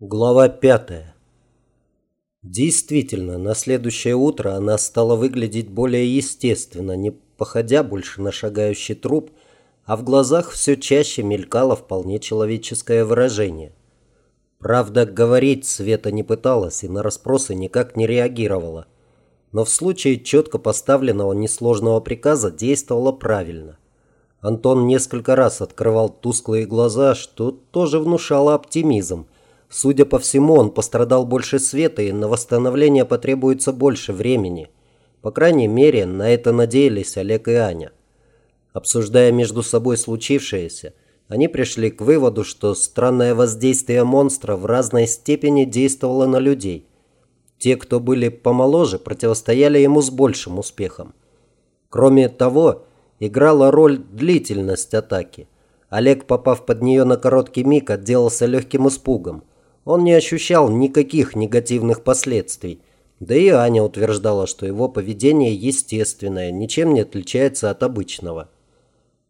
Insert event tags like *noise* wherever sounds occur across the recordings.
Глава пятая. Действительно, на следующее утро она стала выглядеть более естественно, не походя больше на шагающий труп, а в глазах все чаще мелькало вполне человеческое выражение. Правда, говорить Света не пыталась и на расспросы никак не реагировала. Но в случае четко поставленного несложного приказа действовала правильно. Антон несколько раз открывал тусклые глаза, что тоже внушало оптимизм – Судя по всему, он пострадал больше света, и на восстановление потребуется больше времени. По крайней мере, на это надеялись Олег и Аня. Обсуждая между собой случившееся, они пришли к выводу, что странное воздействие монстра в разной степени действовало на людей. Те, кто были помоложе, противостояли ему с большим успехом. Кроме того, играла роль длительность атаки. Олег, попав под нее на короткий миг, отделался легким испугом. Он не ощущал никаких негативных последствий. Да и Аня утверждала, что его поведение естественное, ничем не отличается от обычного.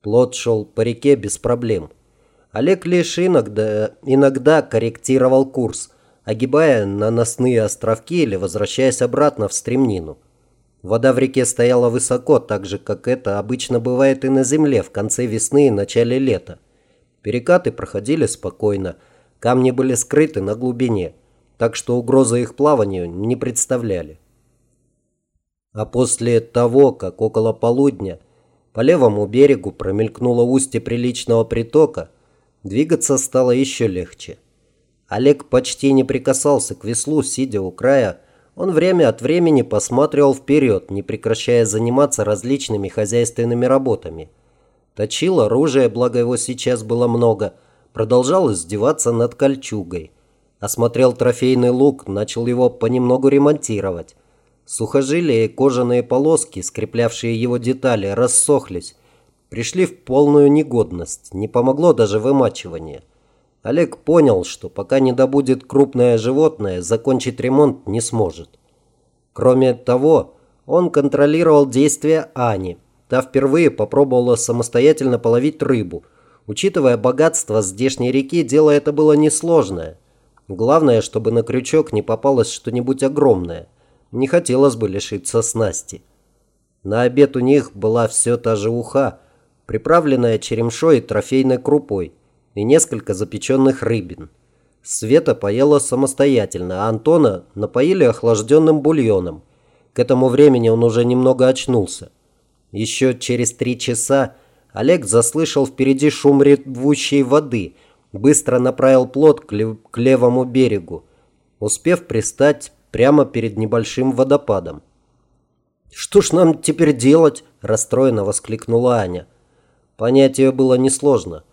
Плот шел по реке без проблем. Олег лишь иногда, иногда корректировал курс, огибая наносные островки или возвращаясь обратно в стремнину. Вода в реке стояла высоко, так же, как это обычно бывает и на земле в конце весны и начале лета. Перекаты проходили спокойно, Камни были скрыты на глубине, так что угрозы их плаванию не представляли. А после того, как около полудня по левому берегу промелькнуло устье приличного притока, двигаться стало еще легче. Олег почти не прикасался к веслу, сидя у края. Он время от времени посматривал вперед, не прекращая заниматься различными хозяйственными работами. Точил оружие, благо его сейчас было много – продолжал издеваться над кольчугой. Осмотрел трофейный лук, начал его понемногу ремонтировать. Сухожилия и кожаные полоски, скреплявшие его детали, рассохлись. Пришли в полную негодность, не помогло даже вымачивание. Олег понял, что пока не добудет крупное животное, закончить ремонт не сможет. Кроме того, он контролировал действия Ани. Та впервые попробовала самостоятельно половить рыбу – Учитывая богатство здешней реки, дело это было несложное. Главное, чтобы на крючок не попалось что-нибудь огромное. Не хотелось бы лишиться снасти. На обед у них была все та же уха, приправленная черемшой и трофейной крупой, и несколько запеченных рыбин. Света поела самостоятельно, а Антона напоили охлажденным бульоном. К этому времени он уже немного очнулся. Еще через три часа Олег заслышал впереди шум ревущей воды, быстро направил плот к, лев к левому берегу, успев пристать прямо перед небольшим водопадом. «Что ж нам теперь делать?» – расстроенно воскликнула Аня. Понять ее было несложно.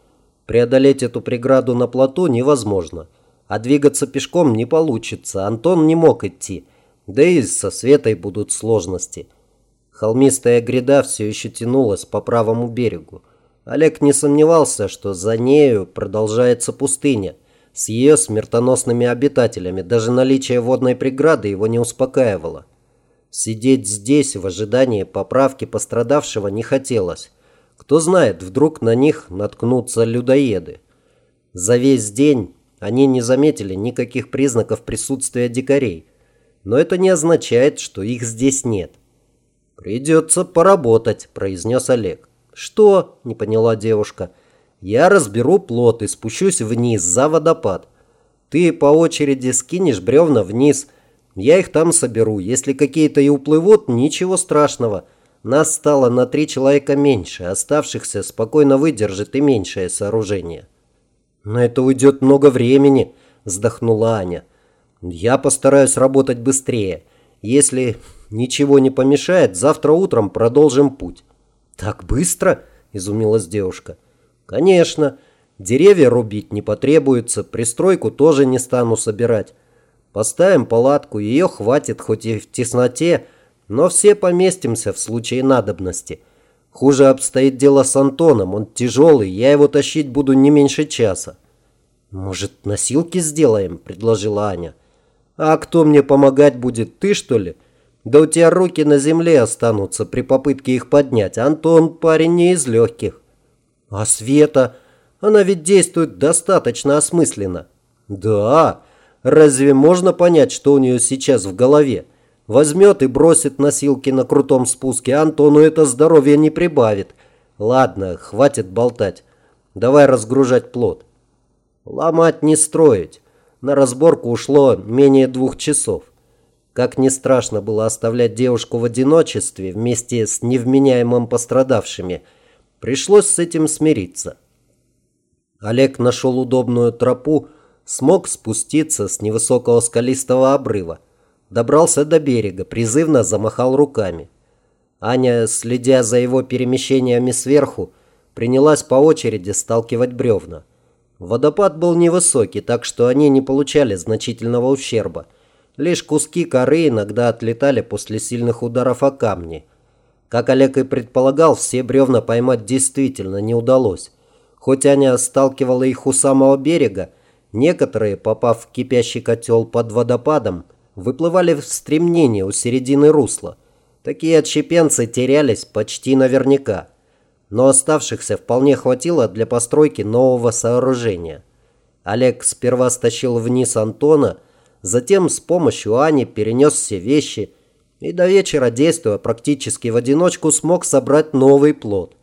Преодолеть эту преграду на плоту невозможно, а двигаться пешком не получится. Антон не мог идти, да и со Светой будут сложности – Холмистая гряда все еще тянулась по правому берегу. Олег не сомневался, что за нею продолжается пустыня с ее смертоносными обитателями. Даже наличие водной преграды его не успокаивало. Сидеть здесь в ожидании поправки пострадавшего не хотелось. Кто знает, вдруг на них наткнутся людоеды. За весь день они не заметили никаких признаков присутствия дикарей. Но это не означает, что их здесь нет. «Придется поработать», – произнес Олег. «Что?» – не поняла девушка. «Я разберу плот и спущусь вниз за водопад. Ты по очереди скинешь бревна вниз. Я их там соберу. Если какие-то и уплывут, ничего страшного. Нас стало на три человека меньше. Оставшихся спокойно выдержит и меньшее сооружение». «На это уйдет много времени», – вздохнула Аня. «Я постараюсь работать быстрее. Если ничего не помешает, завтра утром продолжим путь». «Так быстро?» – изумилась девушка. «Конечно. Деревья рубить не потребуется, пристройку тоже не стану собирать. Поставим палатку, ее хватит хоть и в тесноте, но все поместимся в случае надобности. Хуже обстоит дело с Антоном, он тяжелый, я его тащить буду не меньше часа». «Может, носилки сделаем?» – предложила Аня. «А кто мне помогать будет, ты что ли?» Да у тебя руки на земле останутся при попытке их поднять. Антон парень не из легких. А Света? Она ведь действует достаточно осмысленно. Да, Разве можно понять, что у нее сейчас в голове? Возьмет и бросит носилки на крутом спуске, Антону это здоровье не прибавит. Ладно, хватит болтать. Давай разгружать плод. Ломать не строить. На разборку ушло менее двух часов. Как не страшно было оставлять девушку в одиночестве вместе с невменяемым пострадавшими, пришлось с этим смириться. Олег нашел удобную тропу, смог спуститься с невысокого скалистого обрыва. Добрался до берега, призывно замахал руками. Аня, следя за его перемещениями сверху, принялась по очереди сталкивать бревна. Водопад был невысокий, так что они не получали значительного ущерба. Лишь куски коры иногда отлетали после сильных ударов о камни. Как Олег и предполагал, все бревна поймать действительно не удалось. Хоть Аня сталкивала их у самого берега, некоторые, попав в кипящий котел под водопадом, выплывали в стремнение у середины русла. Такие отщепенцы терялись почти наверняка. Но оставшихся вполне хватило для постройки нового сооружения. Олег сперва стащил вниз Антона, Затем с помощью Ани перенес все вещи и до вечера, действуя практически в одиночку, смог собрать новый плод.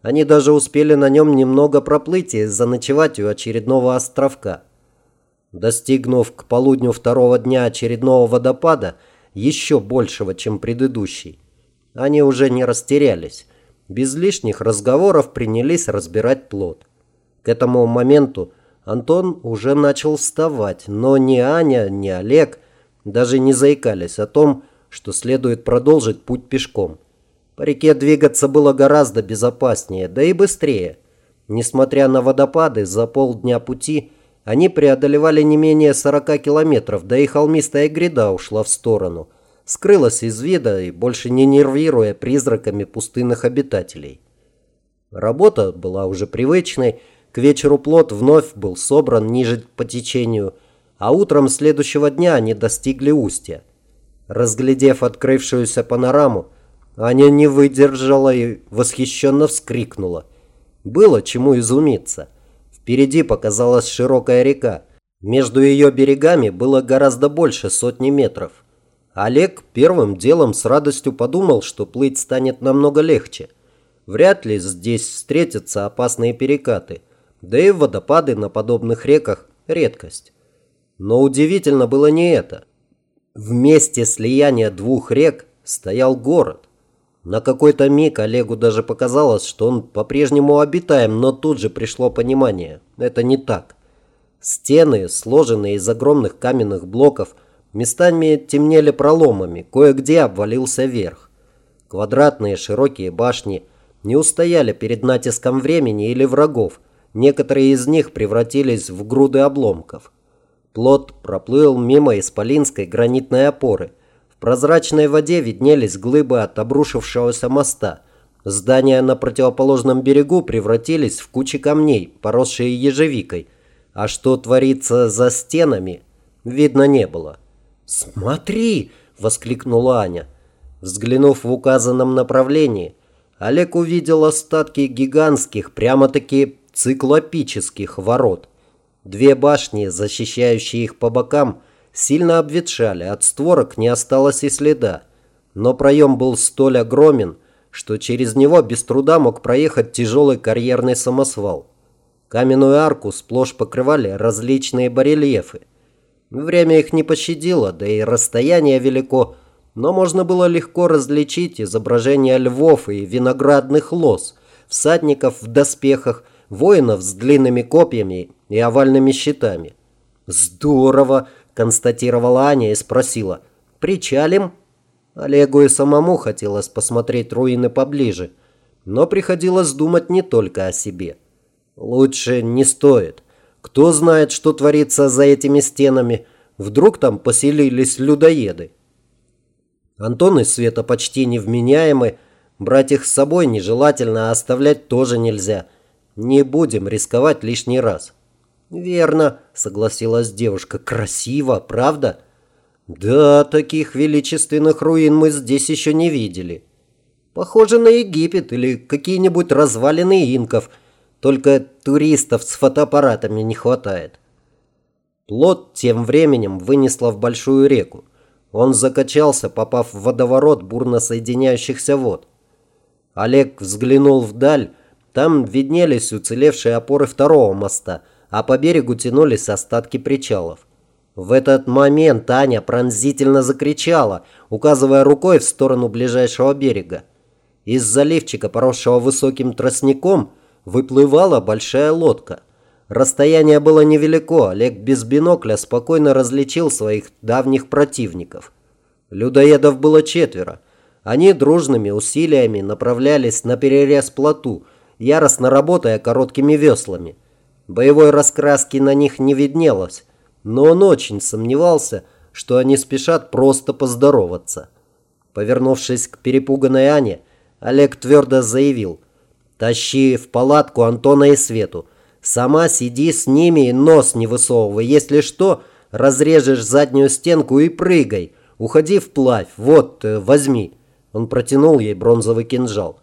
Они даже успели на нем немного проплыть и заночевать у очередного островка. Достигнув к полудню второго дня очередного водопада, еще большего, чем предыдущий, они уже не растерялись. Без лишних разговоров принялись разбирать плод. К этому моменту Антон уже начал вставать, но ни Аня, ни Олег даже не заикались о том, что следует продолжить путь пешком. По реке двигаться было гораздо безопаснее, да и быстрее. Несмотря на водопады, за полдня пути они преодолевали не менее 40 километров, да и холмистая гряда ушла в сторону, скрылась из вида и больше не нервируя призраками пустынных обитателей. Работа была уже привычной, к вечеру плот вновь был собран ниже по течению, а утром следующего дня они достигли устья. Разглядев открывшуюся панораму, Аня не выдержала и восхищенно вскрикнула. Было чему изумиться. Впереди показалась широкая река. Между ее берегами было гораздо больше сотни метров. Олег первым делом с радостью подумал, что плыть станет намного легче. Вряд ли здесь встретятся опасные перекаты – да и водопады на подобных реках – редкость. Но удивительно было не это. В месте слияния двух рек стоял город. На какой-то миг Олегу даже показалось, что он по-прежнему обитаем, но тут же пришло понимание – это не так. Стены, сложенные из огромных каменных блоков, местами темнели проломами, кое-где обвалился верх. Квадратные широкие башни не устояли перед натиском времени или врагов – Некоторые из них превратились в груды обломков. Плот проплыл мимо исполинской гранитной опоры. В прозрачной воде виднелись глыбы от обрушившегося моста. Здания на противоположном берегу превратились в кучи камней, поросшие ежевикой. А что творится за стенами, видно не было. «Смотри!» – воскликнула Аня. Взглянув в указанном направлении, Олег увидел остатки гигантских, прямо-таки циклопических ворот. Две башни, защищающие их по бокам, сильно обветшали, от створок не осталось и следа. Но проем был столь огромен, что через него без труда мог проехать тяжелый карьерный самосвал. Каменную арку сплошь покрывали различные барельефы. Время их не пощадило, да и расстояние велико, но можно было легко различить изображения львов и виноградных лоз, всадников в доспехах – воинов с длинными копьями и овальными щитами. «Здорово!» – констатировала Аня и спросила. «Причалим?» Олегу и самому хотелось посмотреть руины поближе, но приходилось думать не только о себе. Лучше не стоит. Кто знает, что творится за этими стенами? Вдруг там поселились людоеды? Антон и Света почти невменяемы. Брать их с собой нежелательно, а оставлять тоже нельзя – не будем рисковать лишний раз. Верно, согласилась девушка. Красиво, правда? Да, таких величественных руин мы здесь еще не видели. Похоже на Египет или какие-нибудь развалины инков. Только туристов с фотоаппаратами не хватает. Плот тем временем вынесло в большую реку. Он закачался, попав в водоворот бурно соединяющихся вод. Олег взглянул вдаль. Там виднелись уцелевшие опоры второго моста, а по берегу тянулись остатки причалов. В этот момент Аня пронзительно закричала, указывая рукой в сторону ближайшего берега. Из заливчика, поросшего высоким тростником, выплывала большая лодка. Расстояние было невелико, Олег без бинокля спокойно различил своих давних противников. Людоедов было четверо. Они дружными усилиями направлялись на перерез плоту, яростно работая короткими веслами. Боевой раскраски на них не виднелось, но он очень сомневался, что они спешат просто поздороваться. Повернувшись к перепуганной Ане, Олег твердо заявил «Тащи в палатку Антона и Свету. Сама сиди с ними и нос не высовывай. Если что, разрежешь заднюю стенку и прыгай. Уходи вплавь. Вот, э, возьми». Он протянул ей бронзовый кинжал.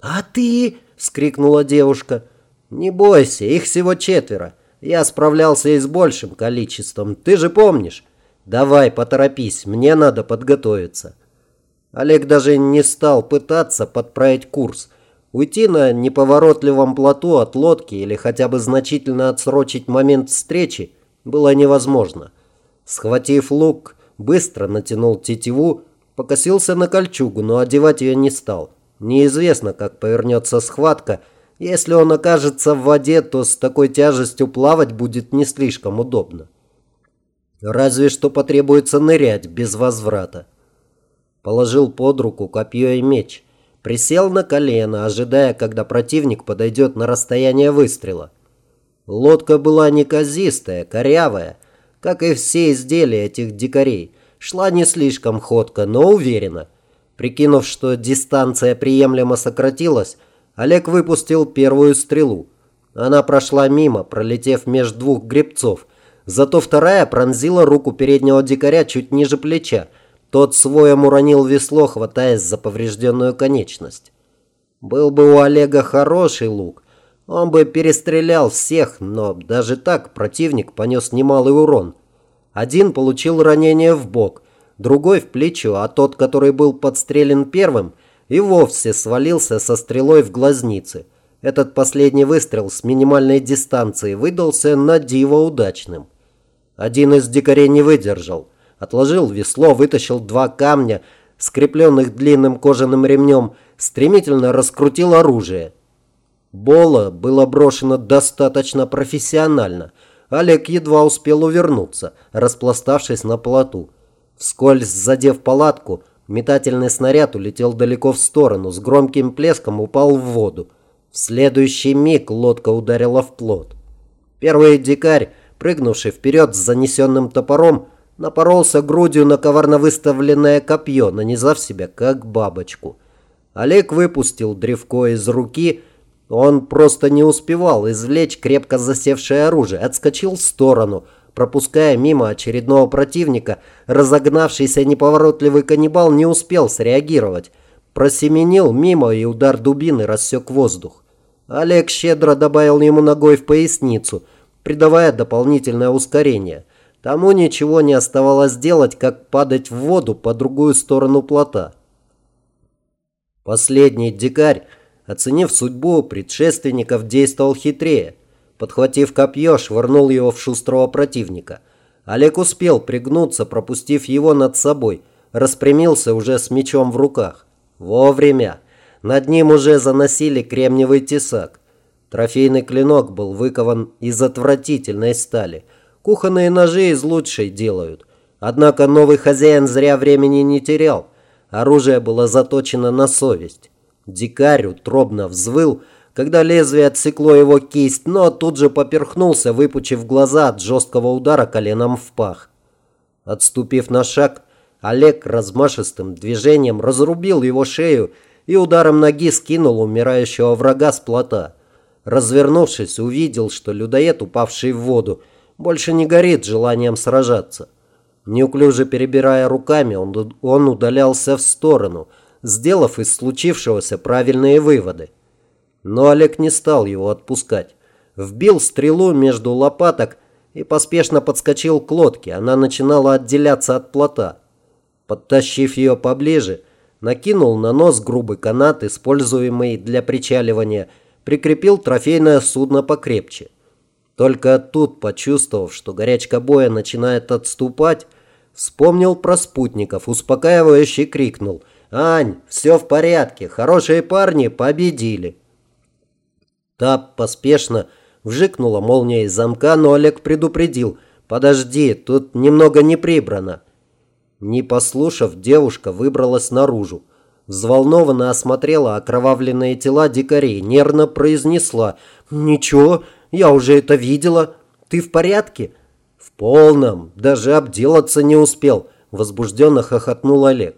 «А ты?» – вскрикнула девушка. «Не бойся, их всего четверо. Я справлялся и с большим количеством. Ты же помнишь? Давай, поторопись, мне надо подготовиться». Олег даже не стал пытаться подправить курс. Уйти на неповоротливом плоту от лодки или хотя бы значительно отсрочить момент встречи было невозможно. Схватив лук, быстро натянул тетиву, покосился на кольчугу, но одевать ее не стал. Неизвестно, как повернется схватка. Если он окажется в воде, то с такой тяжестью плавать будет не слишком удобно. Разве что потребуется нырять без возврата. Положил под руку копье и меч. Присел на колено, ожидая, когда противник подойдет на расстояние выстрела. Лодка была неказистая, корявая, как и все изделия этих дикарей. Шла не слишком ходко, но уверенно. Прикинув, что дистанция приемлемо сократилась, Олег выпустил первую стрелу. Она прошла мимо, пролетев между двух гребцов. Зато вторая пронзила руку переднего дикаря чуть ниже плеча. Тот своем уронил весло, хватаясь за поврежденную конечность. Был бы у Олега хороший лук, он бы перестрелял всех, но даже так противник понес немалый урон. Один получил ранение в бок, другой в плечо, а тот, который был подстрелен первым, и вовсе свалился со стрелой в глазницы. Этот последний выстрел с минимальной дистанции выдался на диво удачным. Один из дикарей не выдержал. Отложил весло, вытащил два камня, скрепленных длинным кожаным ремнем, стремительно раскрутил оружие. Бола было брошено достаточно профессионально – Олег едва успел увернуться, распластавшись на плоту. Вскользь задев палатку, метательный снаряд улетел далеко в сторону, с громким плеском упал в воду. В следующий миг лодка ударила в плот. Первый дикарь, прыгнувший вперед с занесенным топором, напоролся грудью на коварно выставленное копье, нанизав себя как бабочку. Олег выпустил древко из руки он просто не успевал извлечь крепко засевшее оружие, отскочил в сторону, пропуская мимо очередного противника. Разогнавшийся неповоротливый каннибал не успел среагировать. Просеменил мимо, и удар дубины рассек воздух. Олег щедро добавил ему ногой в поясницу, придавая дополнительное ускорение. Тому ничего не оставалось делать, как падать в воду по другую сторону плота. Последний дикарь оценив судьбу предшественников, действовал хитрее. Подхватив копье, швырнул его в шустрого противника. Олег успел пригнуться, пропустив его над собой. Распрямился уже с мечом в руках. Вовремя. Над ним уже заносили кремниевый тесак. Трофейный клинок был выкован из отвратительной стали. Кухонные ножи из лучшей делают. Однако новый хозяин зря времени не терял. Оружие было заточено на совесть. Дикарь утробно взвыл, когда лезвие отсекло его кисть, но тут же поперхнулся, выпучив глаза от жесткого удара коленом в пах. Отступив на шаг, Олег размашистым движением разрубил его шею и ударом ноги скинул умирающего врага с плота. Развернувшись, увидел, что людоед, упавший в воду, больше не горит желанием сражаться. Неуклюже перебирая руками, он, он удалялся в сторону – сделав из случившегося правильные выводы. Но Олег не стал его отпускать. Вбил стрелу между лопаток и поспешно подскочил к лодке. Она начинала отделяться от плота. Подтащив ее поближе, накинул на нос грубый канат, используемый для причаливания, прикрепил трофейное судно покрепче. Только тут, почувствовав, что горячка боя начинает отступать, вспомнил про спутников, успокаивающе крикнул «Ань, все в порядке, хорошие парни победили!» Та поспешно вжикнула молния из замка, но Олег предупредил «Подожди, тут немного не прибрано». Не послушав, девушка выбралась наружу. Взволнованно осмотрела окровавленные тела дикарей, нервно произнесла «Ничего, я уже это видела. Ты в порядке?» «В полном. Даже обделаться не успел», – возбужденно хохотнул Олег.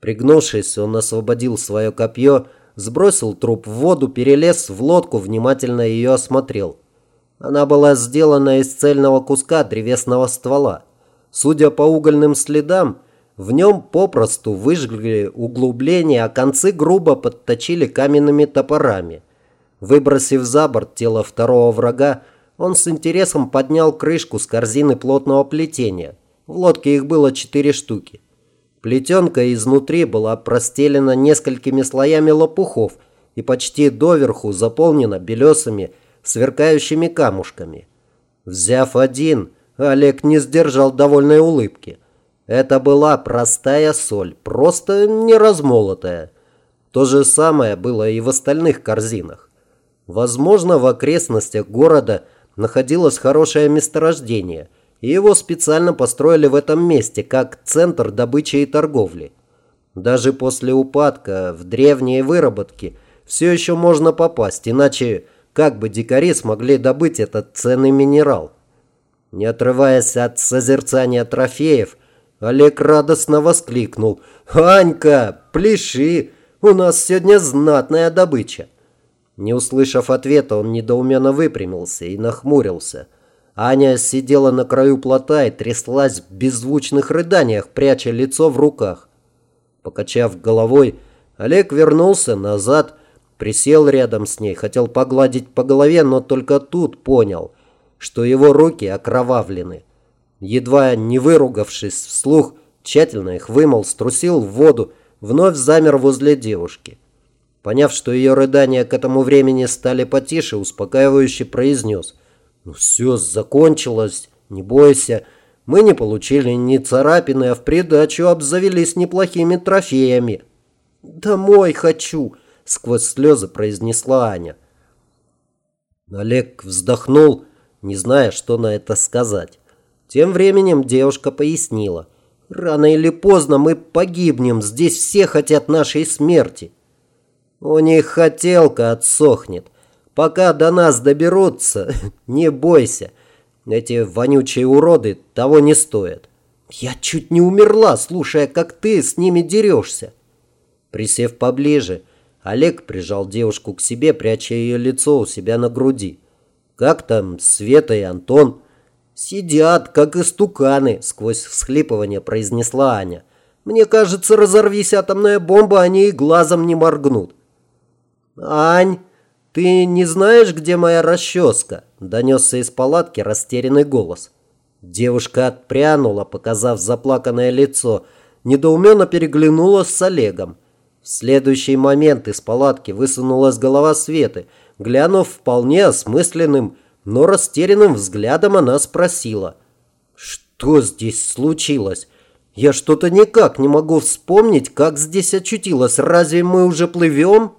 Пригнувшись, он освободил свое копье, сбросил труп в воду, перелез в лодку, внимательно ее осмотрел. Она была сделана из цельного куска древесного ствола. Судя по угольным следам, в нем попросту выжгли углубления, а концы грубо подточили каменными топорами. Выбросив за борт тело второго врага, он с интересом поднял крышку с корзины плотного плетения. В лодке их было четыре штуки. Плетенка изнутри была простелена несколькими слоями лопухов и почти доверху заполнена белесыми, сверкающими камушками. Взяв один, Олег не сдержал довольной улыбки. Это была простая соль, просто не размолотая. То же самое было и в остальных корзинах. Возможно, в окрестностях города находилось хорошее месторождение, и его специально построили в этом месте, как центр добычи и торговли. Даже после упадка в древние выработки все еще можно попасть, иначе как бы дикари смогли добыть этот ценный минерал? Не отрываясь от созерцания трофеев, Олег радостно воскликнул. «Анька, пляши! У нас сегодня знатная добыча!» Не услышав ответа, он недоуменно выпрямился и нахмурился. Аня сидела на краю плота и тряслась в беззвучных рыданиях, пряча лицо в руках. Покачав головой, Олег вернулся назад, присел рядом с ней, хотел погладить по голове, но только тут понял, что его руки окровавлены. Едва не выругавшись вслух, тщательно их вымыл, струсил в воду, вновь замер возле девушки. Поняв, что ее рыдания к этому времени стали потише, успокаивающе произнес. «Ну все, закончилось, не бойся. Мы не получили ни царапины, а в придачу обзавелись неплохими трофеями». «Домой хочу!» – сквозь слезы произнесла Аня. Олег вздохнул, не зная, что на это сказать. Тем временем девушка пояснила. «Рано или поздно мы погибнем, здесь все хотят нашей смерти». У них хотелка отсохнет. Пока до нас доберутся, *laughs* не бойся. Эти вонючие уроды того не стоят. Я чуть не умерла, слушая, как ты с ними дерешься. Присев поближе, Олег прижал девушку к себе, пряча ее лицо у себя на груди. Как там Света и Антон? Сидят, как истуканы, сквозь всхлипывание произнесла Аня. Мне кажется, разорвись атомная бомба, они и глазом не моргнут. «Ань, ты не знаешь, где моя расческа?» – донесся из палатки растерянный голос. Девушка отпрянула, показав заплаканное лицо, недоуменно переглянулась с Олегом. В следующий момент из палатки высунулась голова Светы. Глянув вполне осмысленным, но растерянным взглядом, она спросила. «Что здесь случилось? Я что-то никак не могу вспомнить, как здесь очутилась. Разве мы уже плывем?»